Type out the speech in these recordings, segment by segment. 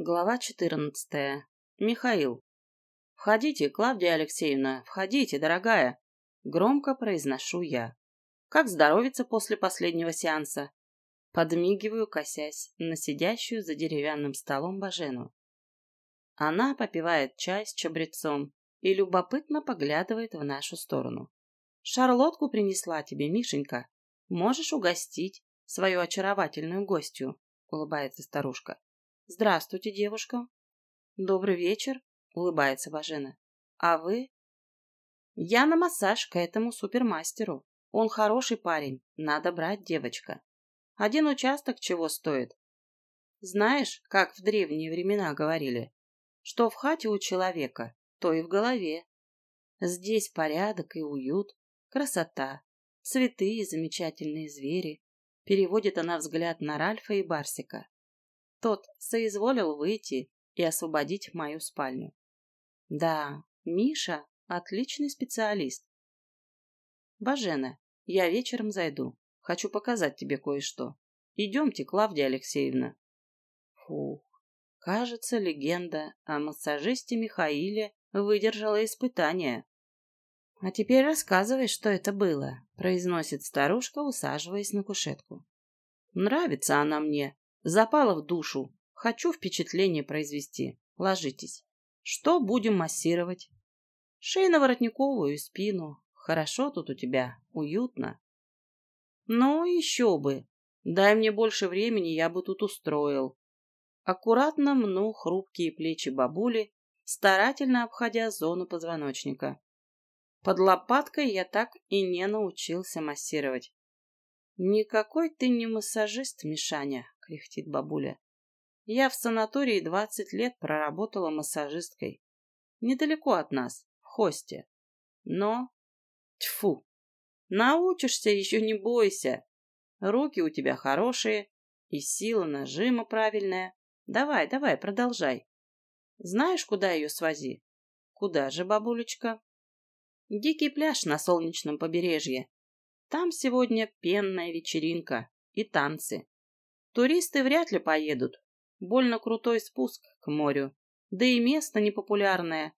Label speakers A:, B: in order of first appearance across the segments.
A: Глава четырнадцатая. Михаил. «Входите, Клавдия Алексеевна, входите, дорогая!» Громко произношу я. «Как здоровится после последнего сеанса?» Подмигиваю, косясь на сидящую за деревянным столом Бажену. Она попивает чай с чабрецом и любопытно поглядывает в нашу сторону. «Шарлотку принесла тебе, Мишенька. Можешь угостить свою очаровательную гостью», — улыбается старушка. «Здравствуйте, девушка». «Добрый вечер», — улыбается Бажена. «А вы?» «Я на массаж к этому супермастеру. Он хороший парень, надо брать, девочка. Один участок чего стоит? Знаешь, как в древние времена говорили, что в хате у человека, то и в голове. Здесь порядок и уют, красота, цветы и замечательные звери. Переводит она взгляд на Ральфа и Барсика. Тот соизволил выйти и освободить мою спальню. Да, Миша — отличный специалист. Бажена, я вечером зайду. Хочу показать тебе кое-что. Идемте, Клавдия Алексеевна. Фух, кажется, легенда о массажисте Михаиле выдержала испытание. А теперь рассказывай, что это было, произносит старушка, усаживаясь на кушетку. Нравится она мне, Запала в душу. Хочу впечатление произвести. Ложитесь. Что будем массировать? Шейно-воротниковую спину. Хорошо тут у тебя. Уютно. Ну, еще бы. Дай мне больше времени, я бы тут устроил. Аккуратно мну хрупкие плечи бабули, старательно обходя зону позвоночника. Под лопаткой я так и не научился массировать. Никакой ты не массажист, Мишаня, кряхтит бабуля. Я в санатории двадцать лет проработала массажисткой. Недалеко от нас, в хосте. Но... Тьфу! Научишься, еще не бойся. Руки у тебя хорошие, и сила нажима правильная. Давай, давай, продолжай. Знаешь, куда ее свози? Куда же, бабулечка? Дикий пляж на солнечном побережье. Там сегодня пенная вечеринка и танцы. Туристы вряд ли поедут. Больно крутой спуск к морю. Да и место непопулярное.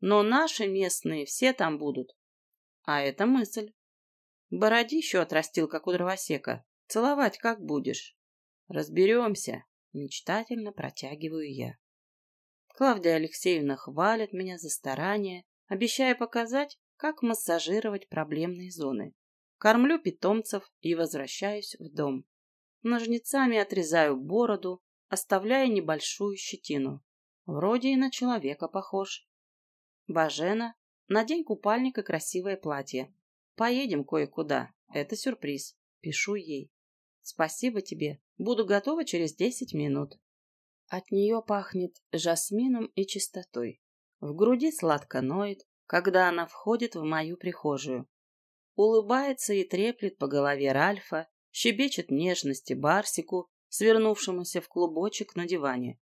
A: Но наши местные все там будут. А это мысль. Бородищу отрастил, как у дровосека. Целовать как будешь? Разберемся. Мечтательно протягиваю я. Клавдия Алексеевна хвалит меня за старание, обещая показать, как массажировать проблемные зоны. Кормлю питомцев и возвращаюсь в дом. Ножницами отрезаю бороду, оставляя небольшую щетину. Вроде и на человека похож. Бажена, надень купальник и красивое платье. Поедем кое-куда. Это сюрприз. Пишу ей. Спасибо тебе. Буду готова через десять минут. От нее пахнет жасмином и чистотой. В груди сладко ноет, когда она входит в мою прихожую. Улыбается и треплет по голове Ральфа, щебечет нежности Барсику, свернувшемуся в клубочек на диване.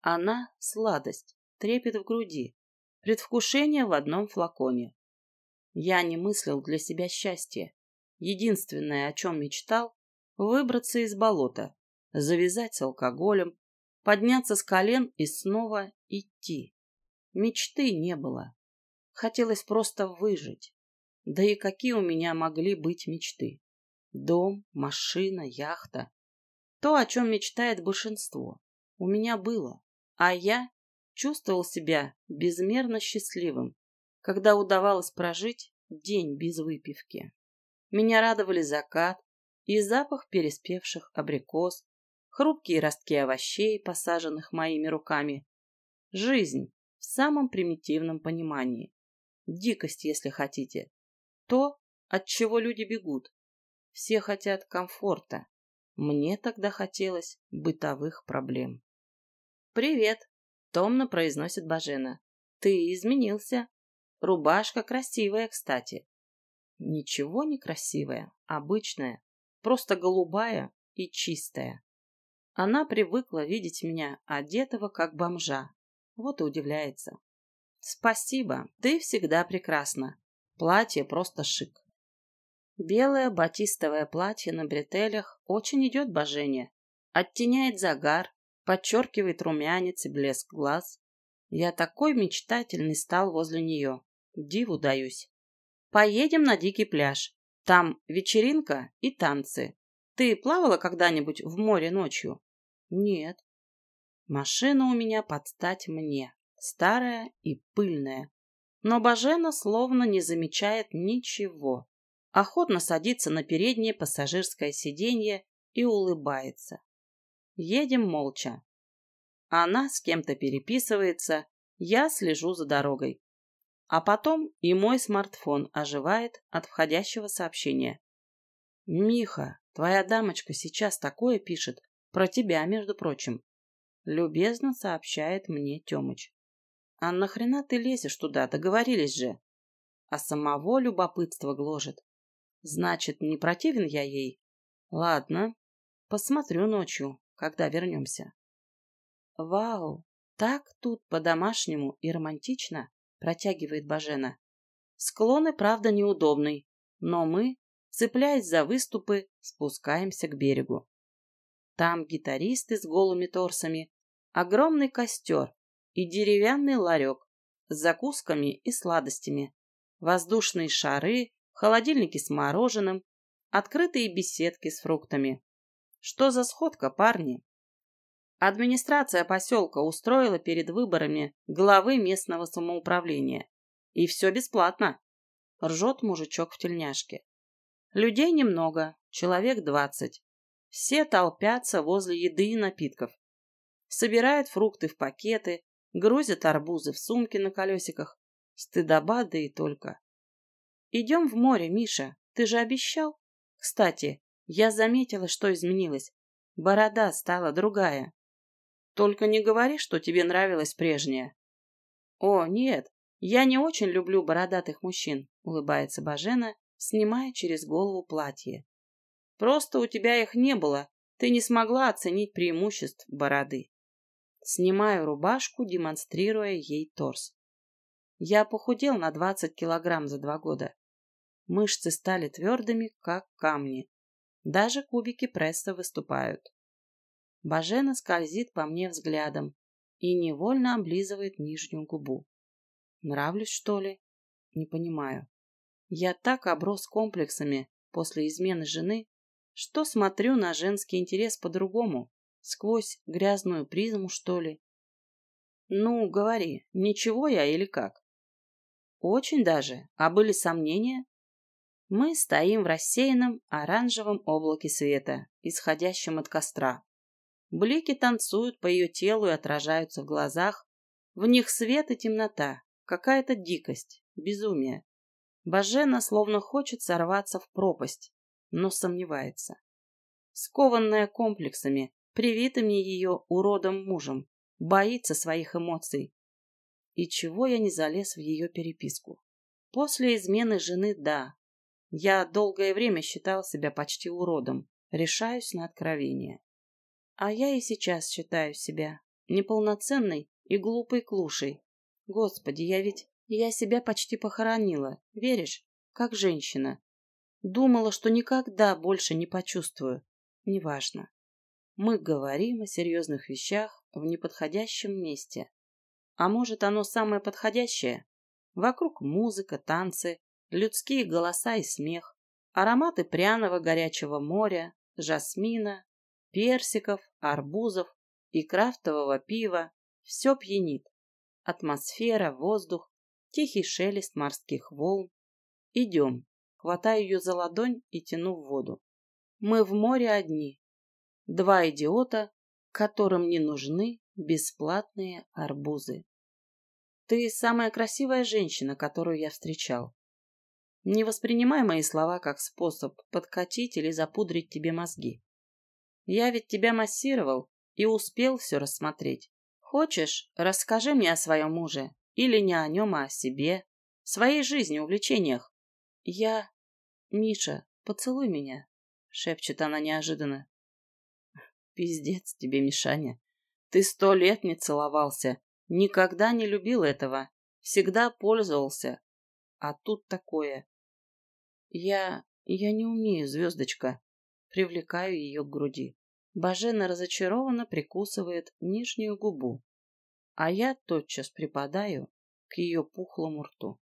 A: Она — сладость, трепет в груди, предвкушение в одном флаконе. Я не мыслил для себя счастья. Единственное, о чем мечтал — выбраться из болота, завязать с алкоголем, подняться с колен и снова идти. Мечты не было. Хотелось просто выжить. Да и какие у меня могли быть мечты? Дом, машина, яхта. То, о чем мечтает большинство. У меня было. А я чувствовал себя безмерно счастливым, когда удавалось прожить день без выпивки. Меня радовали закат и запах переспевших абрикос, хрупкие ростки овощей, посаженных моими руками. Жизнь в самом примитивном понимании. Дикость, если хотите. То, от чего люди бегут. Все хотят комфорта. Мне тогда хотелось бытовых проблем. «Привет!» — томно произносит Бажена. «Ты изменился. Рубашка красивая, кстати». Ничего не красивая, обычная, просто голубая и чистая. Она привыкла видеть меня одетого как бомжа. Вот и удивляется. Спасибо, ты всегда прекрасна. Платье просто шик. Белое батистовое платье на бретелях очень идет Божене. Оттеняет загар, подчеркивает румянец и блеск глаз. Я такой мечтательный стал возле нее. Диву даюсь. Поедем на дикий пляж. Там вечеринка и танцы. Ты плавала когда-нибудь в море ночью? Нет. Машина у меня под стать мне. Старая и пыльная. Но Бажена словно не замечает ничего. Охотно садится на переднее пассажирское сиденье и улыбается. Едем молча. Она с кем-то переписывается, я слежу за дорогой. А потом и мой смартфон оживает от входящего сообщения. «Миха, твоя дамочка сейчас такое пишет. Про тебя, между прочим». Любезно сообщает мне Тёмыч. «А нахрена ты лезешь туда? Договорились же». А самого любопытство гложет. Значит, не противен я ей? Ладно, посмотрю ночью, когда вернемся. Вау, так тут по-домашнему и романтично протягивает Бажена. Склоны, правда, неудобный, но мы, цепляясь за выступы, спускаемся к берегу. Там гитаристы с голыми торсами, огромный костер и деревянный ларек с закусками и сладостями, воздушные шары, холодильники с мороженым, открытые беседки с фруктами. Что за сходка, парни? Администрация поселка устроила перед выборами главы местного самоуправления. И все бесплатно. Ржет мужичок в тельняшке. Людей немного, человек двадцать. Все толпятся возле еды и напитков. Собирают фрукты в пакеты, грузят арбузы в сумки на колесиках. Стыдоба, да и только. Идем в море, Миша. Ты же обещал? Кстати, я заметила, что изменилось. Борода стала другая. Только не говори, что тебе нравилась прежняя. О, нет, я не очень люблю бородатых мужчин, улыбается Бажена, снимая через голову платье. Просто у тебя их не было, ты не смогла оценить преимуществ бороды. Снимаю рубашку, демонстрируя ей торс. Я похудел на 20 килограмм за два года. Мышцы стали твердыми, как камни. Даже кубики пресса выступают. Бажена скользит по мне взглядом и невольно облизывает нижнюю губу. Нравлюсь, что ли? Не понимаю. Я так оброс комплексами после измены жены, что смотрю на женский интерес по-другому, сквозь грязную призму, что ли. Ну, говори, ничего я или как? Очень даже. А были сомнения? Мы стоим в рассеянном оранжевом облаке света, исходящем от костра. Блики танцуют по ее телу и отражаются в глазах. В них свет и темнота, какая-то дикость, безумие. Бажена словно хочет сорваться в пропасть, но сомневается. Скованная комплексами, привитыми ее уродом мужем, боится своих эмоций. И чего я не залез в ее переписку? После измены жены – да. Я долгое время считал себя почти уродом, решаюсь на откровение. А я и сейчас считаю себя неполноценной и глупой клушей. Господи, я ведь... Я себя почти похоронила, веришь? Как женщина. Думала, что никогда больше не почувствую. Неважно. Мы говорим о серьезных вещах в неподходящем месте. А может, оно самое подходящее? Вокруг музыка, танцы, людские голоса и смех, ароматы пряного горячего моря, жасмина, персиков, арбузов и крафтового пива. Все пьянит. Атмосфера, воздух, тихий шелест морских волн. Идем. Хватаю ее за ладонь и тяну в воду. Мы в море одни. Два идиота, которым не нужны бесплатные арбузы. Ты самая красивая женщина, которую я встречал. Не воспринимай мои слова как способ подкатить или запудрить тебе мозги. Я ведь тебя массировал и успел все рассмотреть. Хочешь, расскажи мне о своем муже. Или не о нем, а о себе. Своей жизни, увлечениях. Я... Миша, поцелуй меня, шепчет она неожиданно. Пиздец тебе, Мишаня. Ты сто лет не целовался. Никогда не любил этого. Всегда пользовался. А тут такое. Я... я не умею, звездочка. Привлекаю ее к груди. Бажена разочарованно прикусывает нижнюю губу, а я тотчас припадаю к ее пухлому рту.